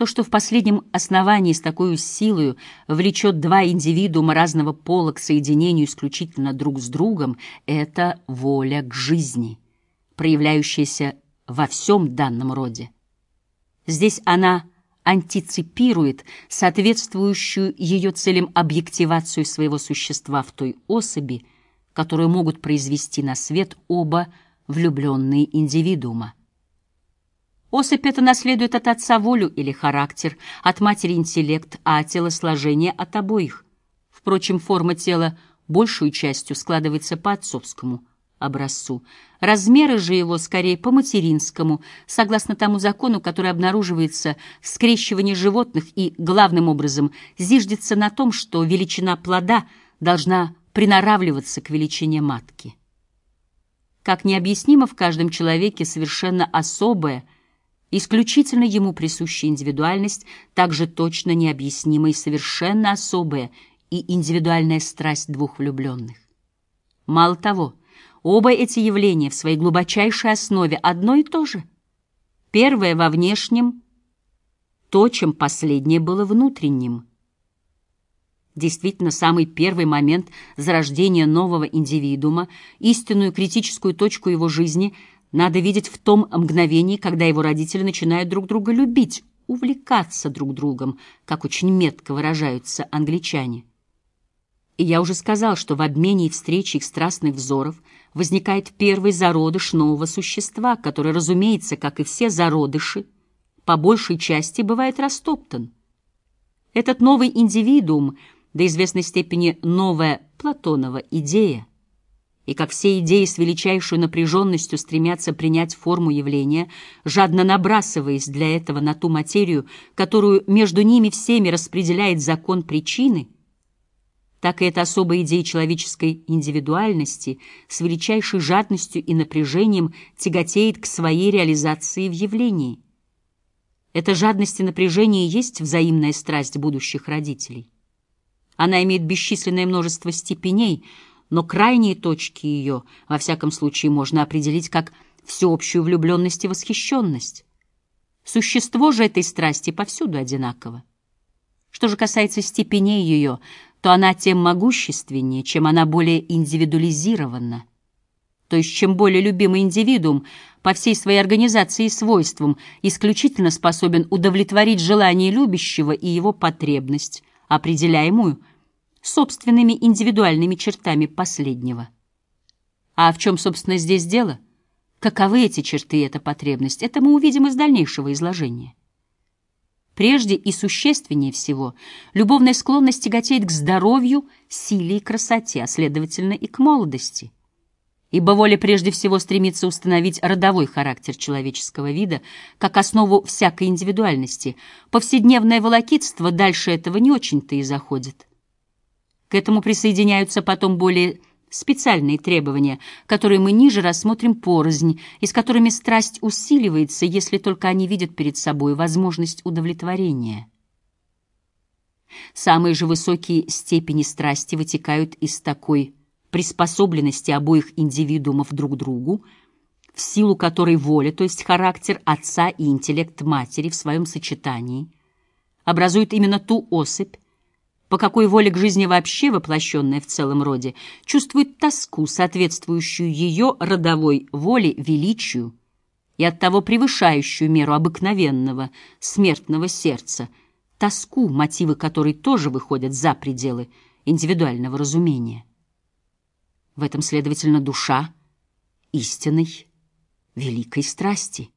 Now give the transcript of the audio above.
То, что в последнем основании с такой силой влечет два индивидуума разного пола к соединению исключительно друг с другом, это воля к жизни, проявляющаяся во всем данном роде. Здесь она антиципирует соответствующую ее целям объективацию своего существа в той особи, которую могут произвести на свет оба влюбленные индивидуума. Особь это наследует от отца волю или характер, от матери интеллект, а телосложение от обоих. Впрочем, форма тела большую частью складывается по отцовскому образцу. Размеры же его скорее по материнскому, согласно тому закону, который обнаруживается в скрещивании животных и, главным образом, зиждется на том, что величина плода должна приноравливаться к величине матки. Как необъяснимо в каждом человеке совершенно особое – Исключительно ему присущая индивидуальность, также точно необъяснимая и совершенно особая и индивидуальная страсть двух влюбленных. Мало того, оба эти явления в своей глубочайшей основе одно и то же. Первое во внешнем — то, чем последнее было внутренним. Действительно, самый первый момент зарождения нового индивидуума, истинную критическую точку его жизни — надо видеть в том мгновении, когда его родители начинают друг друга любить, увлекаться друг другом, как очень метко выражаются англичане. И я уже сказал, что в обмене и встрече их страстных взоров возникает первый зародыш нового существа, который, разумеется, как и все зародыши, по большей части бывает растоптан. Этот новый индивидуум, до известной степени новая Платонова идея, и как все идеи с величайшей напряженностью стремятся принять форму явления, жадно набрасываясь для этого на ту материю, которую между ними всеми распределяет закон причины, так и эта особая идея человеческой индивидуальности с величайшей жадностью и напряжением тяготеет к своей реализации в явлении. Эта жадность и напряжение есть взаимная страсть будущих родителей. Она имеет бесчисленное множество степеней — но крайние точки ее, во всяком случае, можно определить как всеобщую влюбленность и восхищенность. Существо же этой страсти повсюду одинаково. Что же касается степеней ее, то она тем могущественнее, чем она более индивидуализирована. То есть, чем более любимый индивидуум по всей своей организации и свойствам исключительно способен удовлетворить желание любящего и его потребность, определяемую собственными индивидуальными чертами последнего. А в чем, собственно, здесь дело? Каковы эти черты и эта потребность? Это мы увидим из дальнейшего изложения. Прежде и существеннее всего, любовная склонность тяготеет к здоровью, силе и красоте, а следовательно и к молодости. Ибо воля прежде всего стремится установить родовой характер человеческого вида как основу всякой индивидуальности. Повседневное волокитство дальше этого не очень-то и заходит. К этому присоединяются потом более специальные требования, которые мы ниже рассмотрим порознь, и с которыми страсть усиливается, если только они видят перед собой возможность удовлетворения. Самые же высокие степени страсти вытекают из такой приспособленности обоих индивидуумов друг к другу, в силу которой воля, то есть характер отца и интеллект матери в своем сочетании, образуют именно ту особь, по какой воле к жизни вообще воплощенная в целом роде, чувствует тоску, соответствующую ее родовой воле, величию и оттого превышающую меру обыкновенного смертного сердца, тоску, мотивы которой тоже выходят за пределы индивидуального разумения. В этом, следовательно, душа истинной великой страсти.